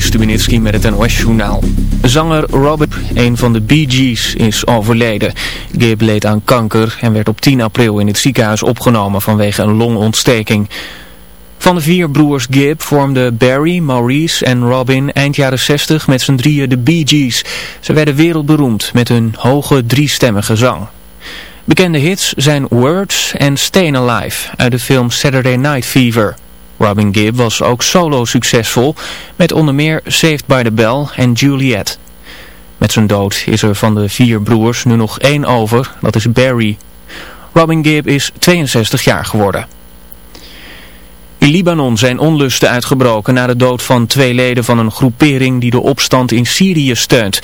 Stubenitski met het NOS-journaal. Zanger Robert, een van de Bee Gees, is overleden. Gibb leed aan kanker en werd op 10 april in het ziekenhuis opgenomen vanwege een longontsteking. Van de vier broers Gibb vormden Barry, Maurice en Robin eind jaren 60 met z'n drieën de Bee Gees. Ze werden wereldberoemd met hun hoge driestemmige zang. Bekende hits zijn Words en Stayin' Alive uit de film Saturday Night Fever. Robin Gibb was ook solo succesvol met onder meer Saved by the Bell en Juliet. Met zijn dood is er van de vier broers nu nog één over, dat is Barry. Robin Gibb is 62 jaar geworden. In Libanon zijn onlusten uitgebroken na de dood van twee leden van een groepering die de opstand in Syrië steunt.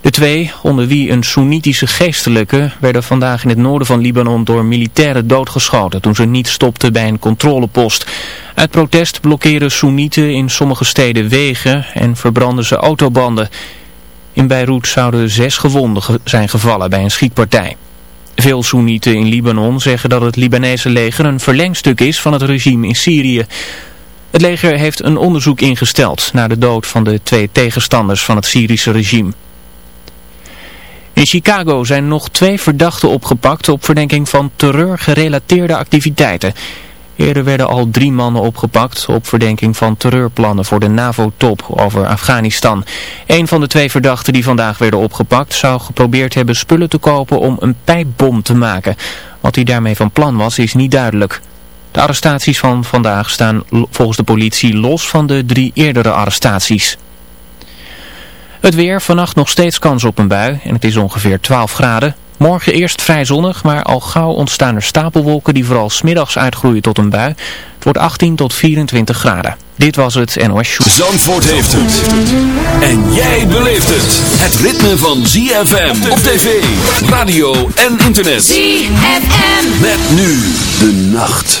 De twee, onder wie een Soenitische geestelijke, werden vandaag in het noorden van Libanon door militairen doodgeschoten toen ze niet stopten bij een controlepost. Uit protest blokkeren Soenieten in sommige steden wegen en verbranden ze autobanden. In Beirut zouden zes gewonden zijn gevallen bij een schietpartij. Veel Soenieten in Libanon zeggen dat het Libanese leger een verlengstuk is van het regime in Syrië. Het leger heeft een onderzoek ingesteld naar de dood van de twee tegenstanders van het Syrische regime. In Chicago zijn nog twee verdachten opgepakt op verdenking van terreurgerelateerde activiteiten. Eerder werden al drie mannen opgepakt op verdenking van terreurplannen voor de NAVO-top over Afghanistan. Een van de twee verdachten die vandaag werden opgepakt zou geprobeerd hebben spullen te kopen om een pijpbom te maken. Wat hij daarmee van plan was is niet duidelijk. De arrestaties van vandaag staan volgens de politie los van de drie eerdere arrestaties. Het weer, vannacht nog steeds kans op een bui en het is ongeveer 12 graden. Morgen eerst vrij zonnig, maar al gauw ontstaan er stapelwolken die vooral smiddags uitgroeien tot een bui. Het wordt 18 tot 24 graden. Dit was het NOS Show. Zandvoort heeft het. En jij beleeft het. Het ritme van ZFM op tv, radio en internet. ZFM. Met nu de nacht.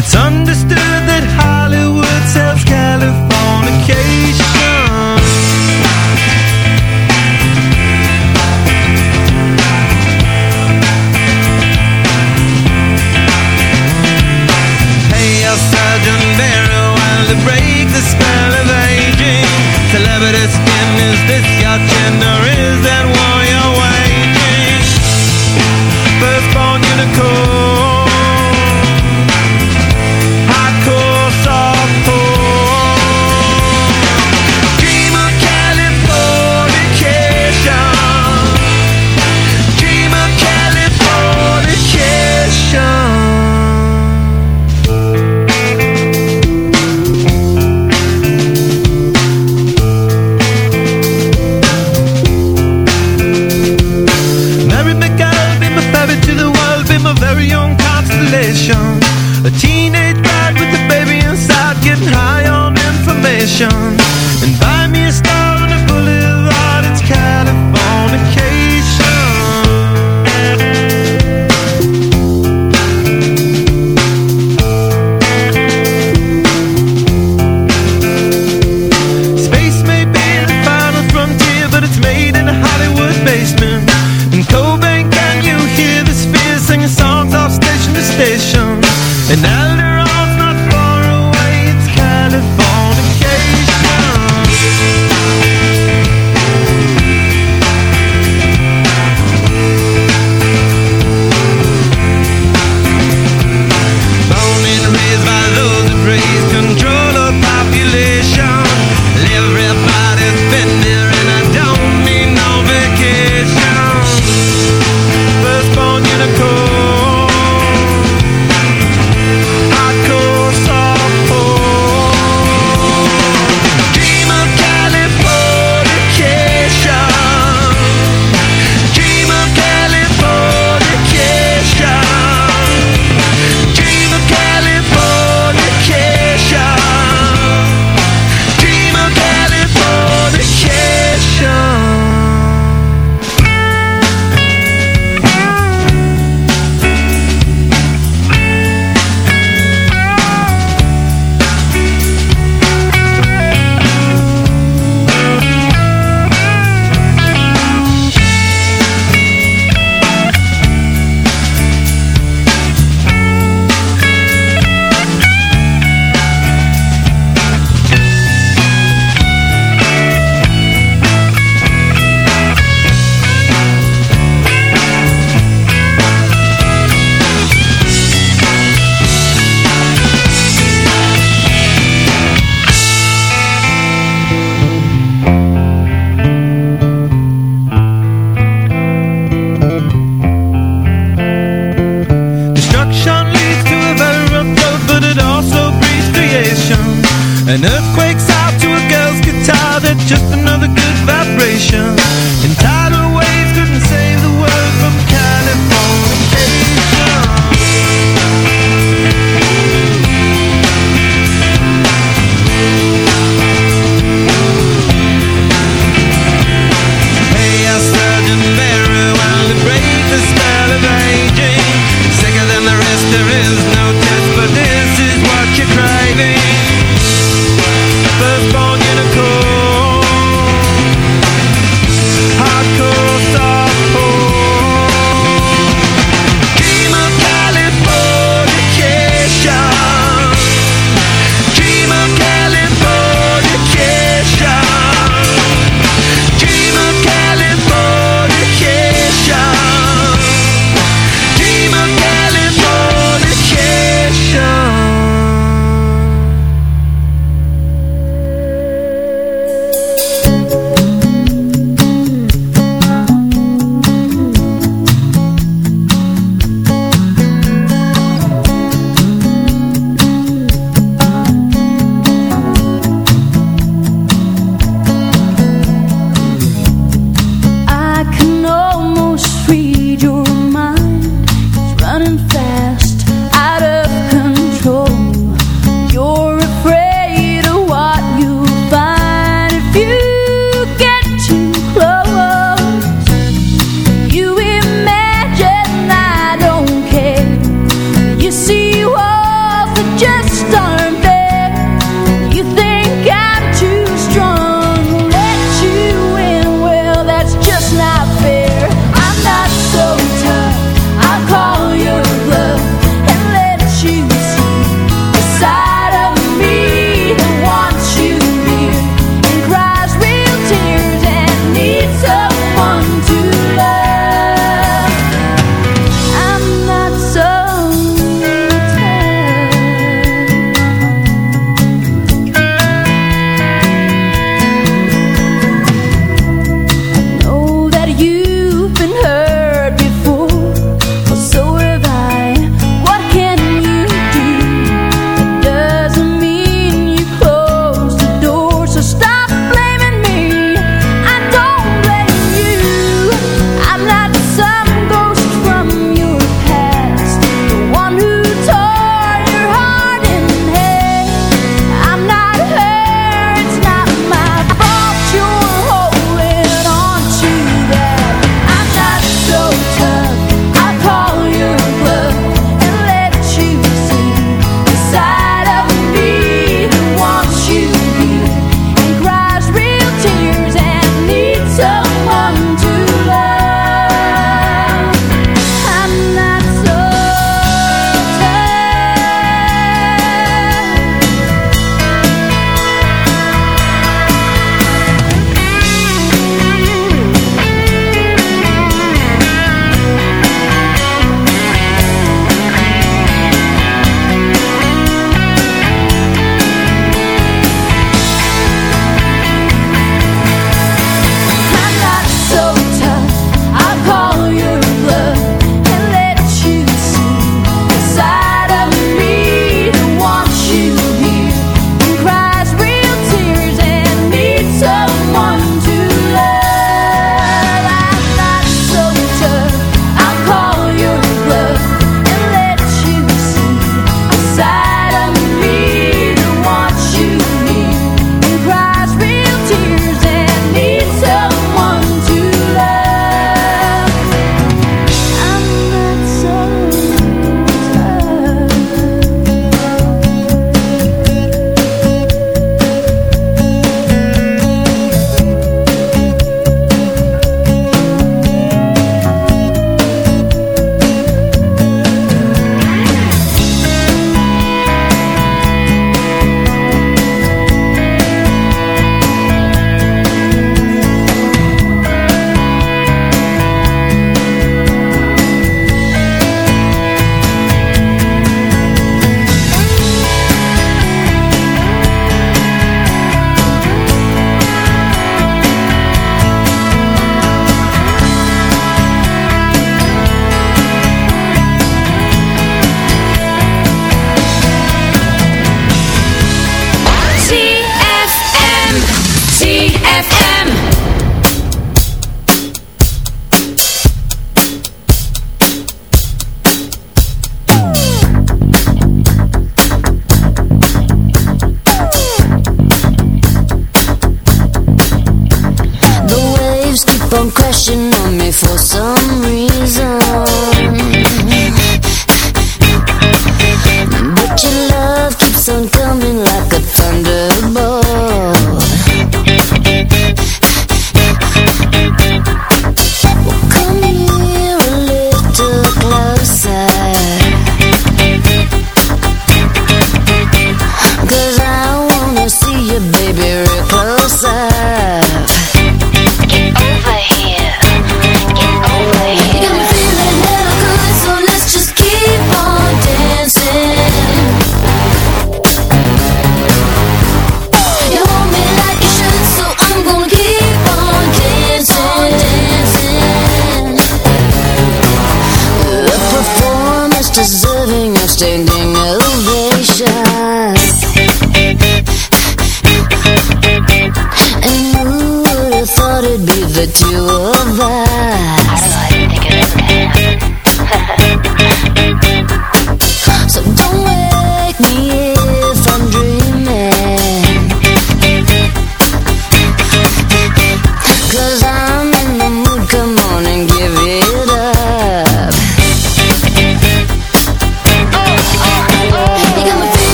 It's un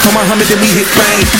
Come on, Muhammad, then we hit fame.